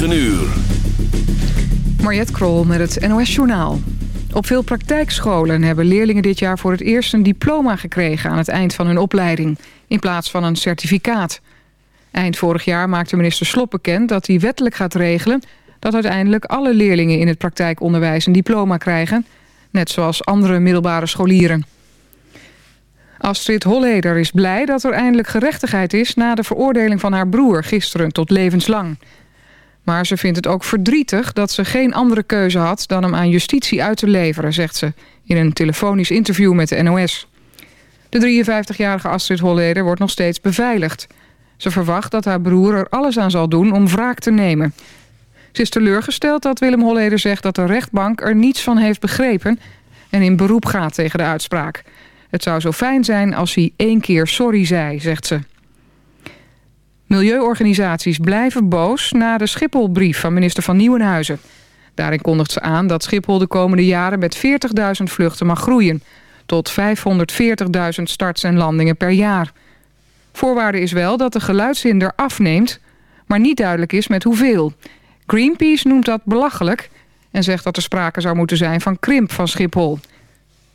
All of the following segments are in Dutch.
9 uur. Krol met het NOS Journaal. Op veel praktijkscholen hebben leerlingen dit jaar voor het eerst een diploma gekregen aan het eind van hun opleiding, in plaats van een certificaat. Eind vorig jaar maakte minister Slop bekend dat hij wettelijk gaat regelen dat uiteindelijk alle leerlingen in het praktijkonderwijs een diploma krijgen, net zoals andere middelbare scholieren. Astrid Holleder is blij dat er eindelijk gerechtigheid is... na de veroordeling van haar broer gisteren tot levenslang. Maar ze vindt het ook verdrietig dat ze geen andere keuze had... dan hem aan justitie uit te leveren, zegt ze... in een telefonisch interview met de NOS. De 53-jarige Astrid Holleder wordt nog steeds beveiligd. Ze verwacht dat haar broer er alles aan zal doen om wraak te nemen. Ze is teleurgesteld dat Willem Holleder zegt dat de rechtbank er niets van heeft begrepen... en in beroep gaat tegen de uitspraak... Het zou zo fijn zijn als hij één keer sorry zei, zegt ze. Milieuorganisaties blijven boos na de Schipholbrief van minister van Nieuwenhuizen. Daarin kondigt ze aan dat Schiphol de komende jaren met 40.000 vluchten mag groeien. Tot 540.000 starts en landingen per jaar. Voorwaarde is wel dat de geluidshinder afneemt, maar niet duidelijk is met hoeveel. Greenpeace noemt dat belachelijk en zegt dat er sprake zou moeten zijn van krimp van Schiphol.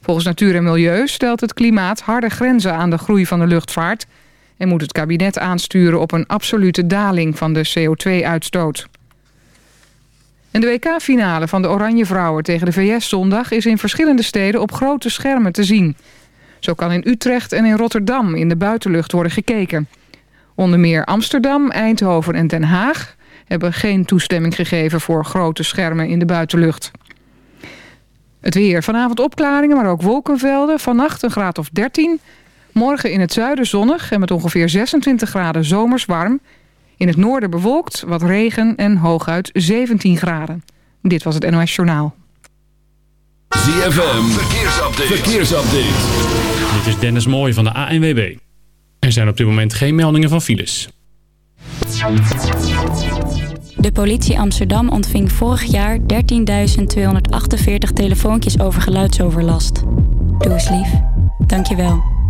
Volgens Natuur en Milieu stelt het klimaat harde grenzen aan de groei van de luchtvaart... en moet het kabinet aansturen op een absolute daling van de CO2-uitstoot. En de WK-finale van de Oranje Vrouwen tegen de VS zondag... is in verschillende steden op grote schermen te zien. Zo kan in Utrecht en in Rotterdam in de buitenlucht worden gekeken. Onder meer Amsterdam, Eindhoven en Den Haag... hebben geen toestemming gegeven voor grote schermen in de buitenlucht. Het weer. Vanavond opklaringen, maar ook wolkenvelden. Vannacht een graad of 13. Morgen in het zuiden zonnig en met ongeveer 26 graden zomers warm. In het noorden bewolkt, wat regen en hooguit 17 graden. Dit was het NOS Journaal. ZFM, verkeersupdate. verkeersupdate. Dit is Dennis Mooij van de ANWB. Er zijn op dit moment geen meldingen van files. De politie Amsterdam ontving vorig jaar 13.248 telefoontjes over geluidsoverlast. Doe eens lief. Dankjewel.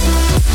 Thank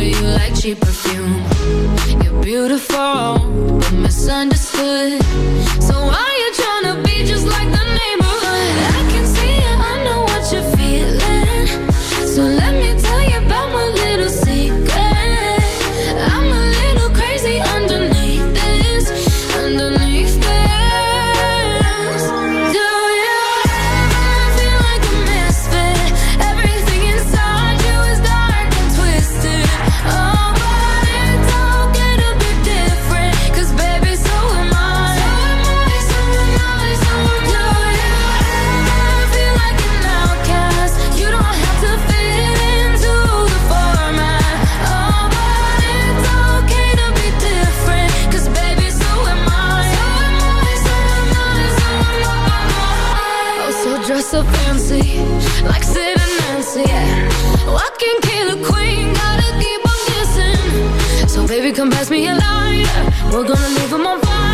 over you like cheap perfume. You're beautiful, but misunderstood. So why are you trying be just like the neighborhood? I can see you, I know what you're feeling. So let come pass me a line. We're gonna leave them on fire.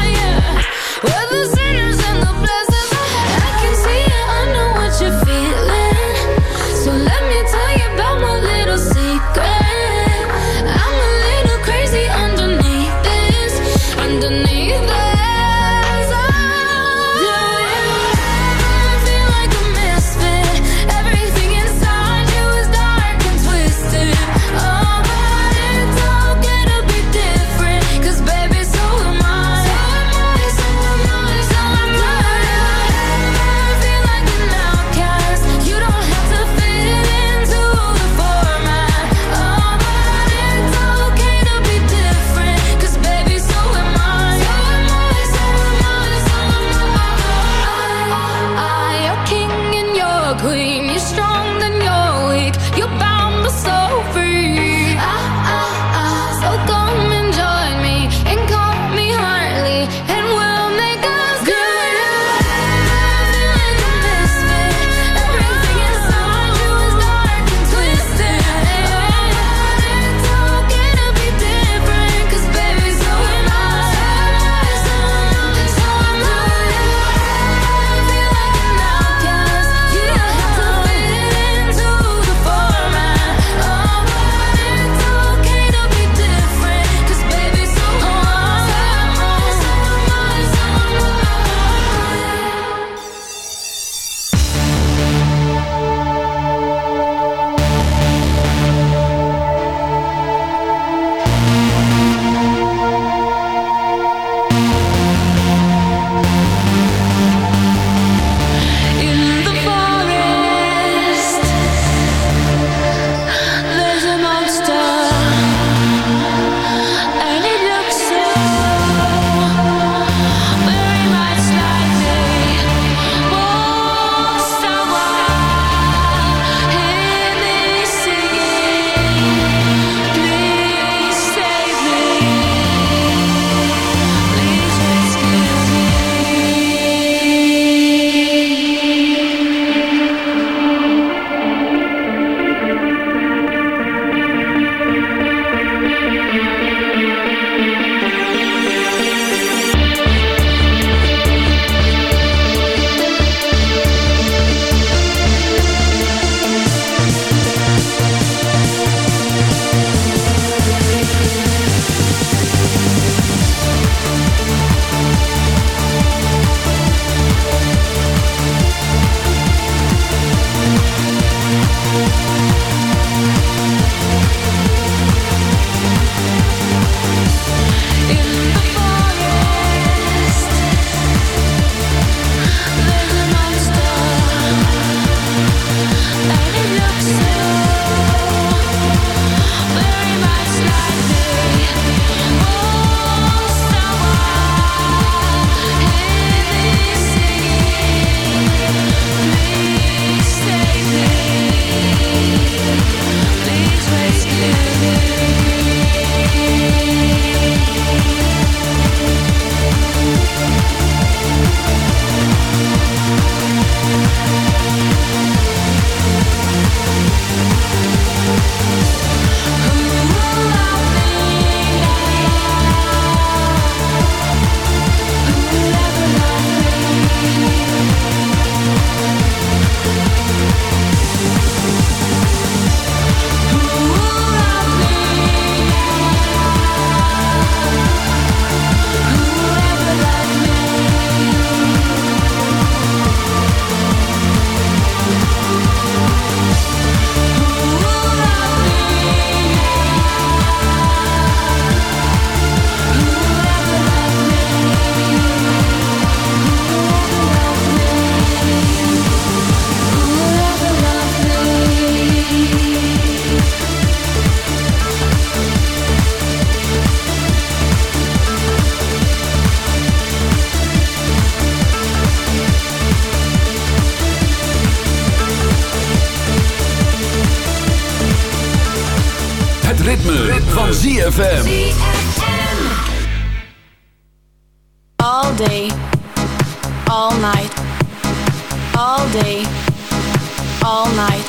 Ritme, van ZFM. All day, all night, all day, all night,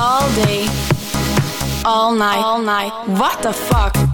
all day, all night, all night. What the fuck?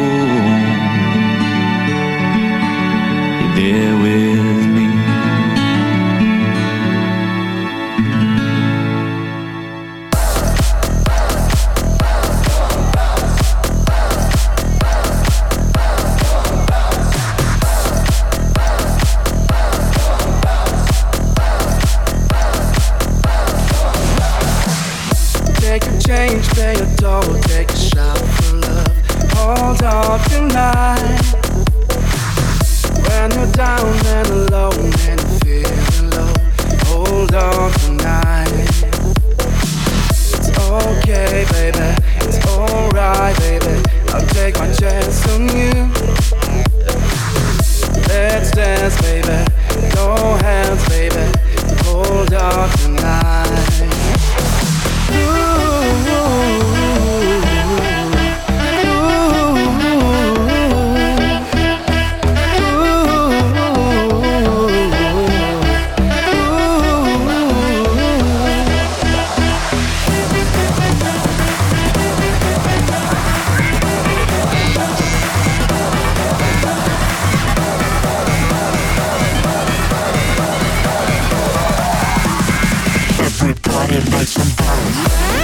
surrounded by some violence.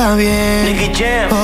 nada bien.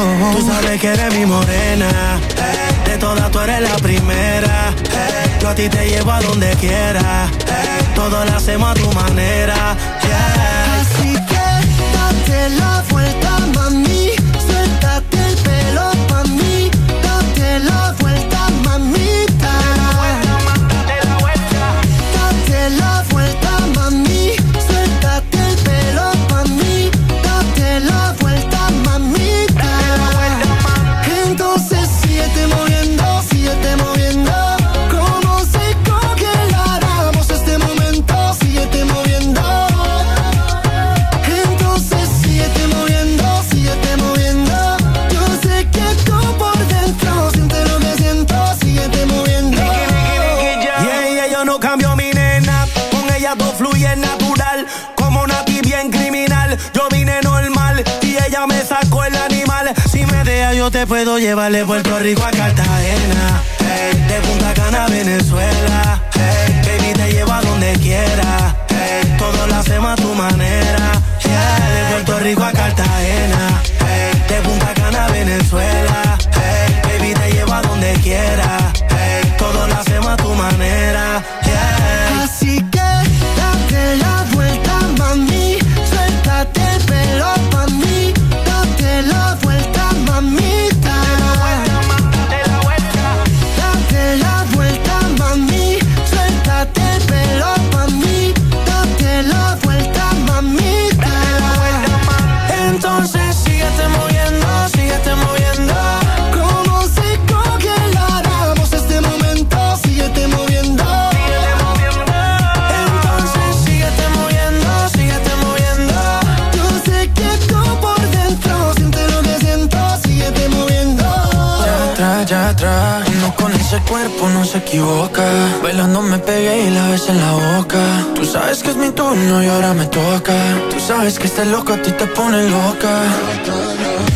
loca.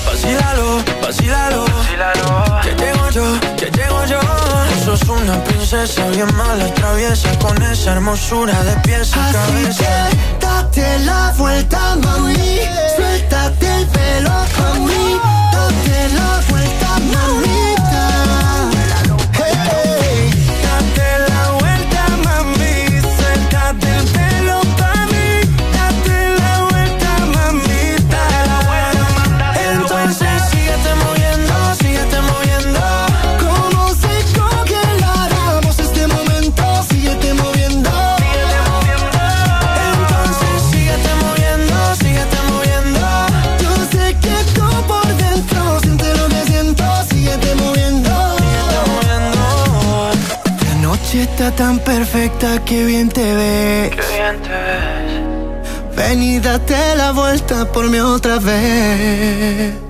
Vacílalo, vacílalo. Que llego yo, que llego yo. Sos una princesa bien mala, traviesa con esa hermosura de pies a cabeza. Date la vuelta, mami. Suéltate el pelo conmigo. Date la vuelta, mami. tan perfecta que bien te ves. Qué bien te ves. Ven y date la vuelta por mí otra vez.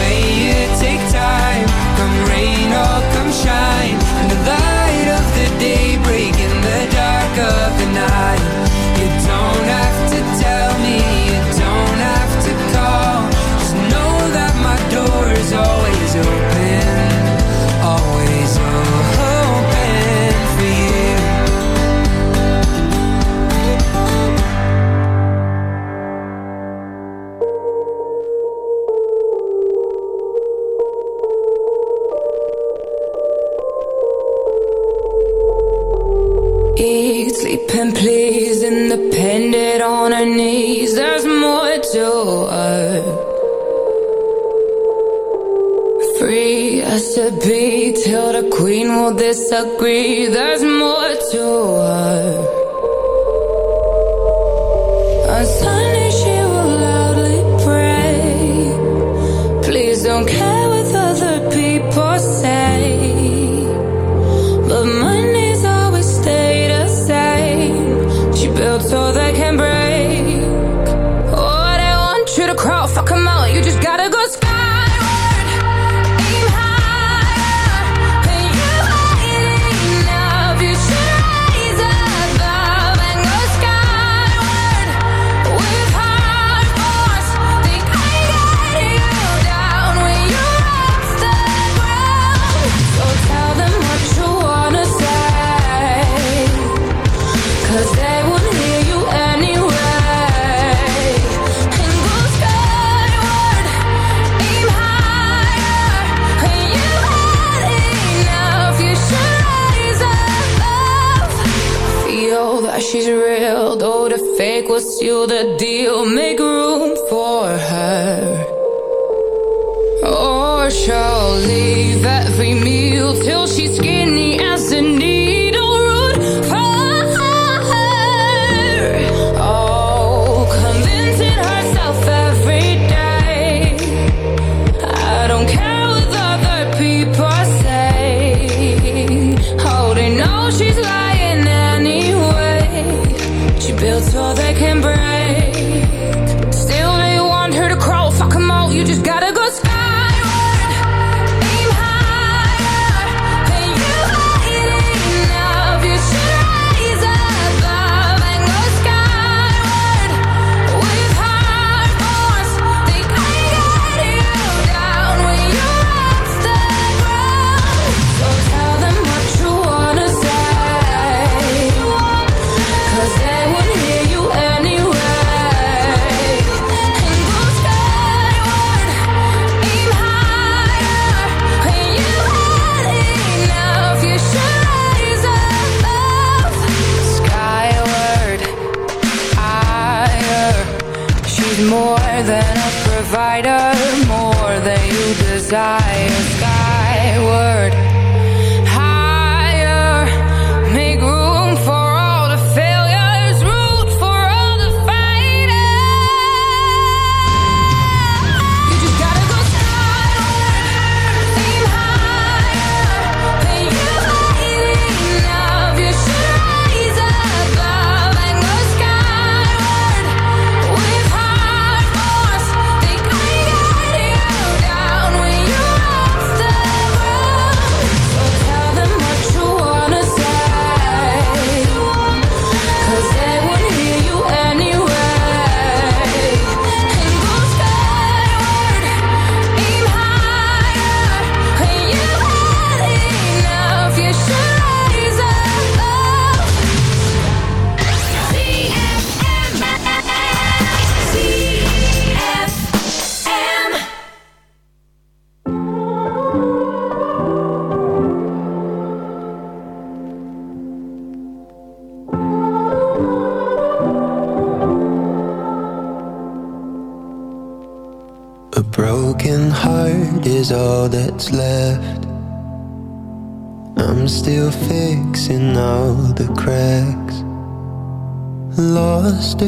Recipe till the queen will disagree. There's more to us. you the deal.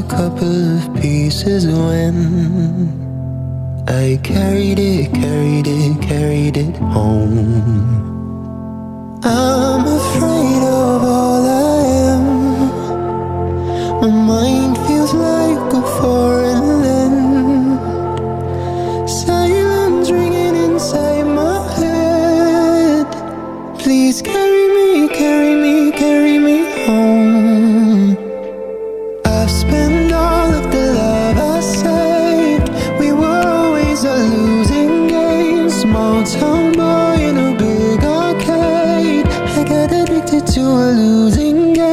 Couple of pieces when losing game.